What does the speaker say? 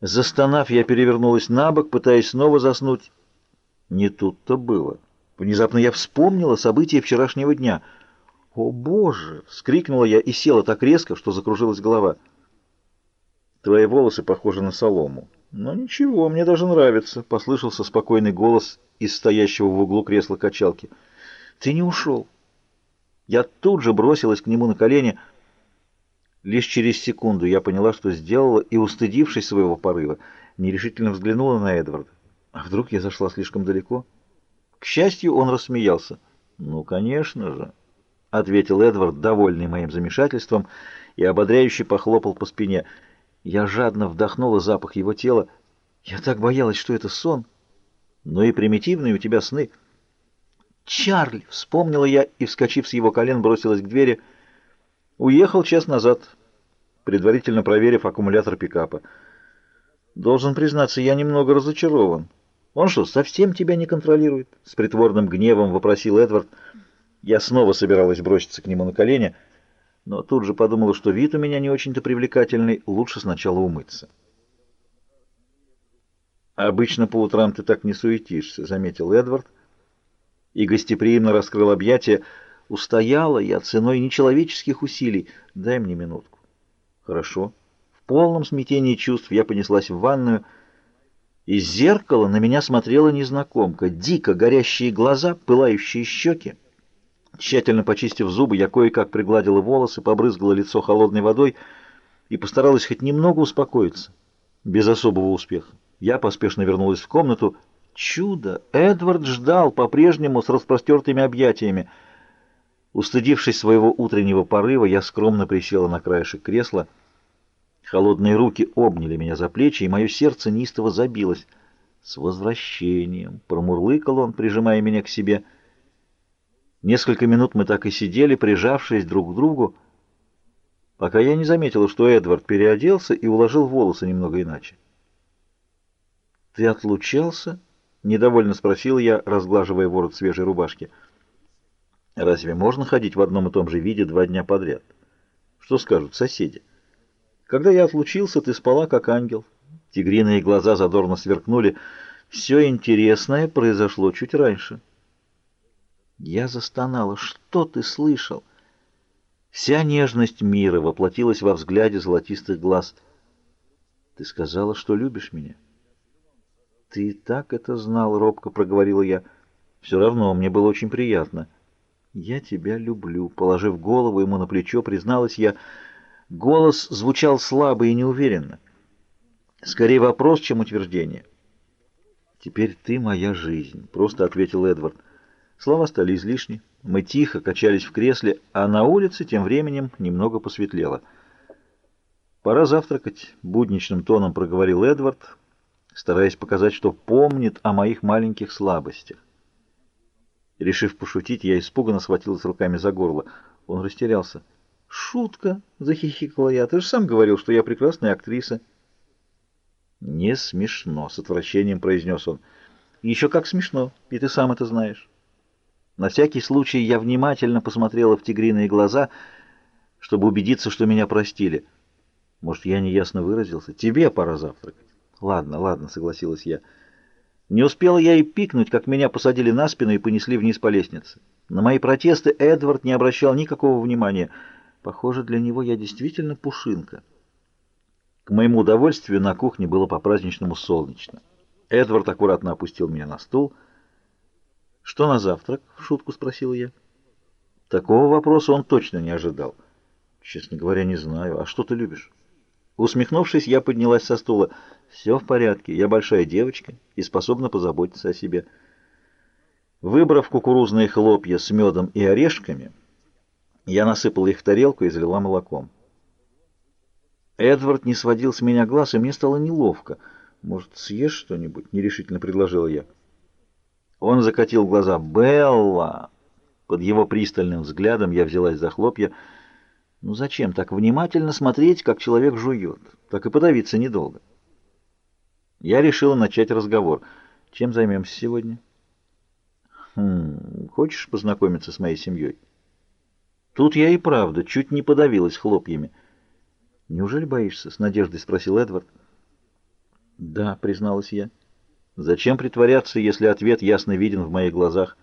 Застонав, я перевернулась на бок, пытаясь снова заснуть. Не тут-то было. Внезапно я вспомнила события вчерашнего дня. «О, Боже!» — вскрикнула я и села так резко, что закружилась голова. «Твои волосы похожи на солому». «Но ничего, мне даже нравится», — послышался спокойный голос из стоящего в углу кресла качалки. «Ты не ушел». Я тут же бросилась к нему на колени. Лишь через секунду я поняла, что сделала, и, устыдившись своего порыва, нерешительно взглянула на Эдварда. А вдруг я зашла слишком далеко? К счастью, он рассмеялся. «Ну, конечно же», — ответил Эдвард, довольный моим замешательством, и ободряюще похлопал по спине. Я жадно вдохнула запах его тела. Я так боялась, что это сон. Ну и примитивные у тебя сны. «Чарли!» — вспомнила я и, вскочив с его колен, бросилась к двери. Уехал час назад, предварительно проверив аккумулятор пикапа. Должен признаться, я немного разочарован. Он что, совсем тебя не контролирует? С притворным гневом вопросил Эдвард. Я снова собиралась броситься к нему на колени, но тут же подумала, что вид у меня не очень-то привлекательный, лучше сначала умыться. «Обычно по утрам ты так не суетишься», — заметил Эдвард, и гостеприимно раскрыл объятия. «Устояла я ценой нечеловеческих усилий. Дай мне минутку». «Хорошо». В полном смятении чувств я понеслась в ванную, — из зеркала на меня смотрела незнакомка. Дико горящие глаза, пылающие щеки. Тщательно почистив зубы, я кое-как пригладила волосы, побрызгала лицо холодной водой и постаралась хоть немного успокоиться. Без особого успеха. Я поспешно вернулась в комнату. Чудо! Эдвард ждал по-прежнему с распростертыми объятиями. Устыдившись своего утреннего порыва, я скромно присела на краешек кресла — Холодные руки обняли меня за плечи, и мое сердце неистово забилось. «С возвращением!» — промурлыкал он, прижимая меня к себе. Несколько минут мы так и сидели, прижавшись друг к другу, пока я не заметила, что Эдвард переоделся и уложил волосы немного иначе. «Ты отлучался?» — недовольно спросил я, разглаживая ворот свежей рубашки. «Разве можно ходить в одном и том же виде два дня подряд? Что скажут соседи?» Когда я отлучился, ты спала, как ангел. Тигриные глаза задорно сверкнули. Все интересное произошло чуть раньше. Я застонала. Что ты слышал? Вся нежность мира воплотилась во взгляде золотистых глаз. Ты сказала, что любишь меня. Ты и так это знал, робко проговорила я. Все равно мне было очень приятно. Я тебя люблю. Положив голову ему на плечо, призналась я, — Голос звучал слабо и неуверенно. Скорее вопрос, чем утверждение. «Теперь ты моя жизнь», — просто ответил Эдвард. Слова стали излишни. Мы тихо качались в кресле, а на улице тем временем немного посветлело. «Пора завтракать», — будничным тоном проговорил Эдвард, стараясь показать, что помнит о моих маленьких слабостях. Решив пошутить, я испуганно схватилась руками за горло. Он растерялся. «Шутка!» — захихикала я. «Ты же сам говорил, что я прекрасная актриса». «Не смешно», — с отвращением произнес он. «Еще как смешно, и ты сам это знаешь». На всякий случай я внимательно посмотрела в тигриные глаза, чтобы убедиться, что меня простили. Может, я неясно выразился? Тебе пора завтракать. Ладно, ладно, согласилась я. Не успела я и пикнуть, как меня посадили на спину и понесли вниз по лестнице. На мои протесты Эдвард не обращал никакого внимания — Похоже, для него я действительно пушинка. К моему удовольствию на кухне было по-праздничному солнечно. Эдвард аккуратно опустил меня на стул. «Что на завтрак?» — в шутку спросил я. Такого вопроса он точно не ожидал. «Честно говоря, не знаю. А что ты любишь?» Усмехнувшись, я поднялась со стула. «Все в порядке. Я большая девочка и способна позаботиться о себе». Выбрав кукурузные хлопья с медом и орешками, я насыпала их в тарелку и залила молоком. Эдвард не сводил с меня глаз, и мне стало неловко. «Может, съешь что-нибудь?» — нерешительно предложила я. Он закатил глаза. «Белла!» Под его пристальным взглядом я взялась за хлопья. «Ну зачем так внимательно смотреть, как человек жует? Так и подавиться недолго». Я решила начать разговор. «Чем займемся сегодня?» «Хм, хочешь познакомиться с моей семьей?» Тут я и правда чуть не подавилась хлопьями. «Неужели боишься?» — с надеждой спросил Эдвард. «Да», — призналась я. «Зачем притворяться, если ответ ясно виден в моих глазах?»